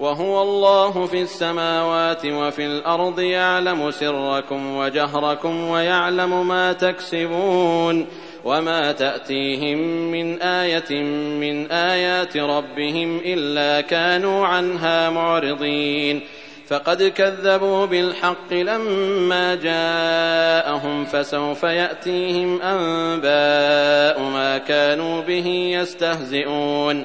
وهو الله في السماوات وفي الأرض يعلم سركم وجهركم ويعلم ما تكسبون وما تأتيهم من آية من آيات ربهم إلا كانوا عنها معرضين فقد كذبوا بالحق لما جاءهم فسوف يأتيهم أنباء ما كانوا به يستهزئون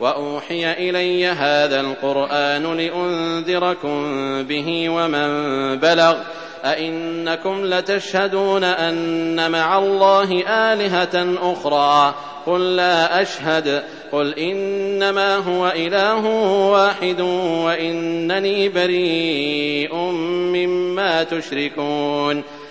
وأوحي إلي هذا القرآن لأنذركم به ومن بلغ أئنكم لتشهدون أن مع الله آلهة أخرى قل لا أشهد قل إنما هو إله واحد وإنني بريء مما تشركون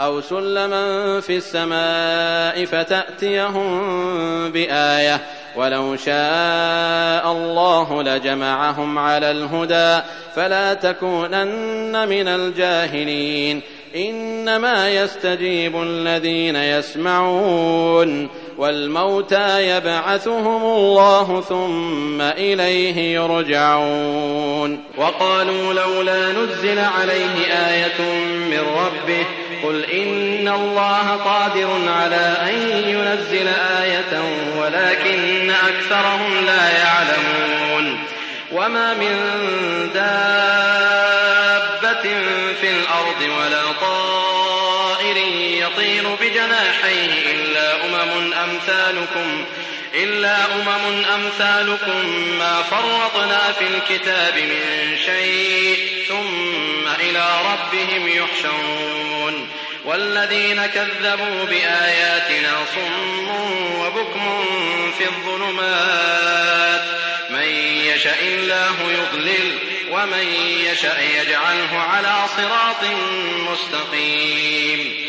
أو سلما في السماء فتأتيهم بآية ولو شاء الله لجمعهم على الهدى فلا تكونن من الجاهلين. إنما يستجيب الذين يسمعون والموتى يبعثهم الله ثم إليه يرجعون. وقالوا لولا نزل عليه آية من ربه قل إن الله قادر على أن ينزل آية ولكن أكثرهم لا يعلمون وما من دابة في الأرض ولا طائر يطير بجناحيه إلا أمم أمثالكم إلا أمم أمثالكم ما فرطنا في الكتاب من شيء ثم إلى ربهم يحشرون والذين كذبوا بآياتنا صم وبكم في الظلمات من يشاء الله يضلل ومن يشاء يجعله على صراط مستقيم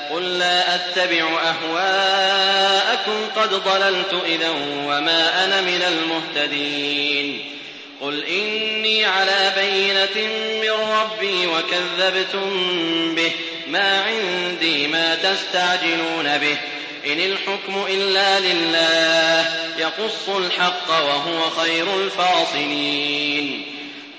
قل لا أتبع أهواءكم قد ضللت إذا وما أنا من المهتدين. قل إني على بينة من ربي وكذبتم به. ما عندي ما تستعجلون به. إن الحكم إلا لله يقص الحق وهو خير الفاصلين.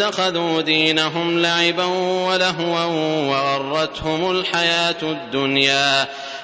اتخذوا دينهم لعبا ولهوا وغرتهم الحياة الدنيا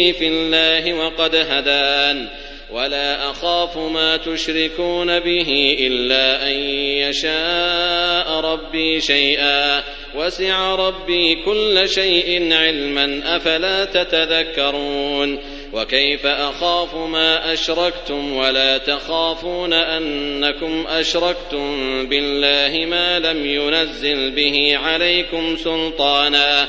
في الله وقد هدان. ولا أخاف ما تشركون به إلا أن يشاء ربي شيئا. وسع ربي كل شيء علما أفلا تتذكرون. وكيف أخاف ما أشركتم ولا تخافون أنكم أشركتم بالله ما لم ينزل به عليكم سلطانا.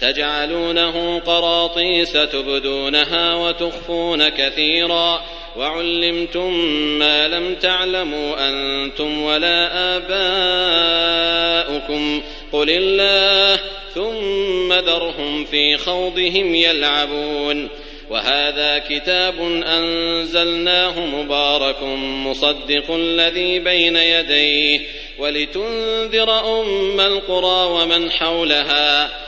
تجعلونه قراطيس تبدونها وتخفون كثيرا وعلمتم ما لم تعلموا أنتم ولا آباؤكم قل الله ثم ذرهم في خوضهم يلعبون وهذا كتاب أنزلناه مبارك مصدق الذي بين يديه ولتنذر أم القرى ومن حولها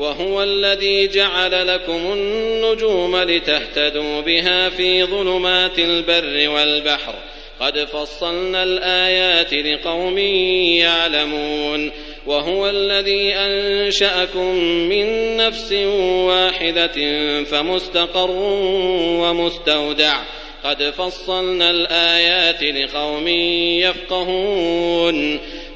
وهو الذي جعل لكم النجوم لتهتدوا بها في ظلمات البر والبحر. قد فصلنا الآيات لقوم يعلمون. وهو الذي أنشأكم من نفس واحدة فمستقر ومستودع. قد فصلنا الآيات لقوم يفقهون.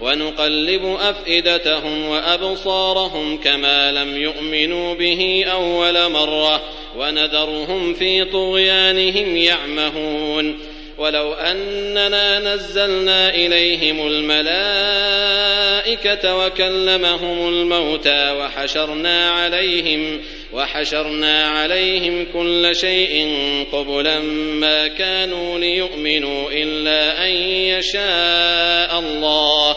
ونقلب أفئدتهم وأبصارهم كما لم يؤمنوا به أول مرة ونذرهم في طغيانهم يعمهون ولو أننا نزلنا إليهم الملائكة وكلمهم الموتى وحشرنا عليهم وحشرنا عليهم كل شيء قبلا ما كانوا ليؤمنوا إلا أن يشاء الله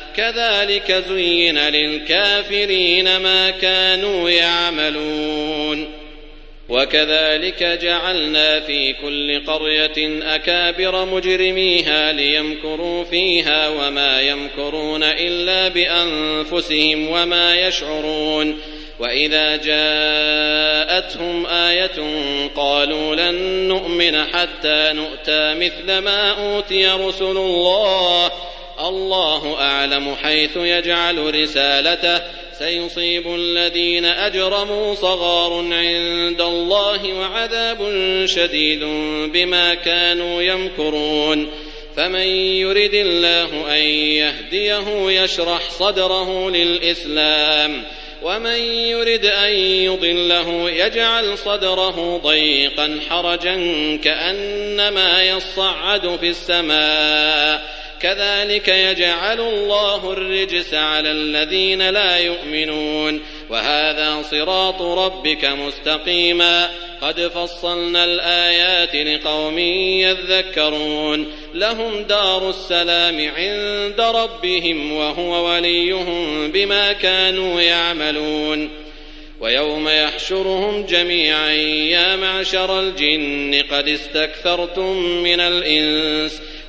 كذلك زين للكافرين ما كانوا يعملون. وكذلك جعلنا في كل قرية أكابر مجرميها ليمكروا فيها وما يمكرون إلا بأنفسهم وما يشعرون. وإذا جاءتهم آية قالوا لن نؤمن حتى نؤتى مثل ما أوتي رسل الله. الله أعلم حيث يجعل رسالته. سيصيب الذين أجرموا صغار عند الله وعذاب شديد بما كانوا يمكرون. فمن يرد الله أن يهديه يشرح صدره للإسلام. ومن يرد أن يضله يجعل صدره ضيقا حرجا كأنما يصعد في السماء. كذلك يجعل الله الرجس على الذين لا يؤمنون. وهذا صراط ربك مستقيما. قد فصلنا الآيات لقوم يذكرون. لهم دار السلام عند ربهم وهو وليهم بما كانوا يعملون. ويوم يحشرهم جميعا يا معشر الجن قد استكثرتم من الإنس.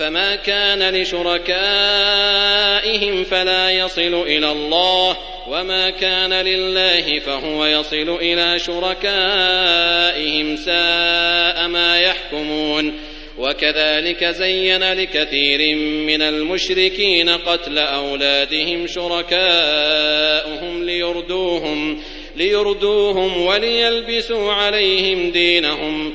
فما كان لشركائهم فلا يصل إلى الله وما كان لله فهو يصل إلى شركائهم ساء ما يحكمون وكذلك زين لكثير من المشركين قتل أولادهم شركاؤهم ليردوهم ليردوهم وليلبسوا عليهم دينهم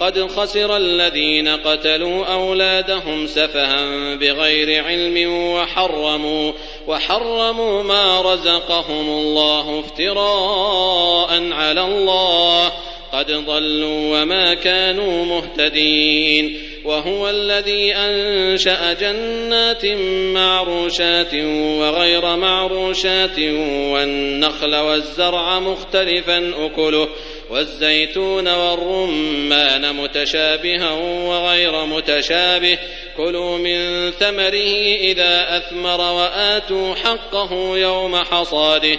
قد خسر الذين قتلوا أولادهم سفها بغير علم وحرموا وحرموا ما رزقهم الله افتراء على الله قد ضلوا وما كانوا مهتدين وهو الذي أنشأ جنات معروشات وغير معروشات والنخل والزرع مختلفا أكله والزيتون والرمان متشابها وغير متشابه كلوا من ثمره إذا أثمر وآتوا حقه يوم حصاده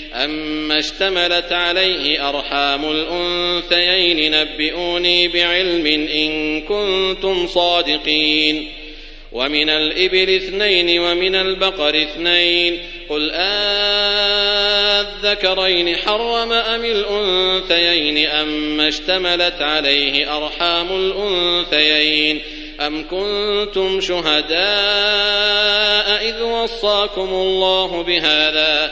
أما اشتملت عليه أرحام الأنثيين نبئوني بعلم إن كنتم صادقين ومن الإبل اثنين ومن البقر اثنين قل آذكرين حرم أم الأنثيين أما اشتملت عليه أرحام الأنثيين أم كنتم شهداء إذ وصاكم الله بهذا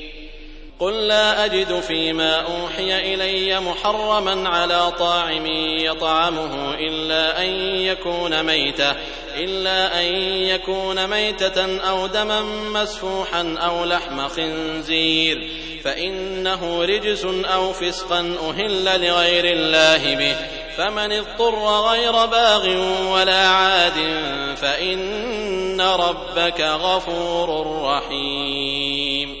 قل لا أجد فيما أوحي إلي محرما على طاعم يطعمه إلا أن يكون ميتة إلا أن يكون ميتة أو دما مسفوحا أو لحم خنزير فإنه رجس أو فسقا أهل لغير الله به فمن اضطر غير باغ ولا عاد فإن ربك غفور رحيم.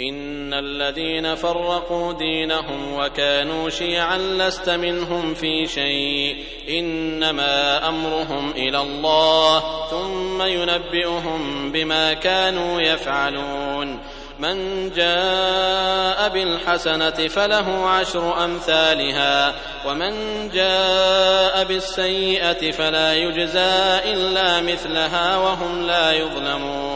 إن الذين فرقوا دينهم وكانوا شيعا لست منهم في شيء. إنما أمرهم إلى الله ثم ينبئهم بما كانوا يفعلون. من جاء بالحسنة فله عشر أمثالها ومن جاء بالسيئة فلا يجزى إلا مثلها وهم لا يظلمون.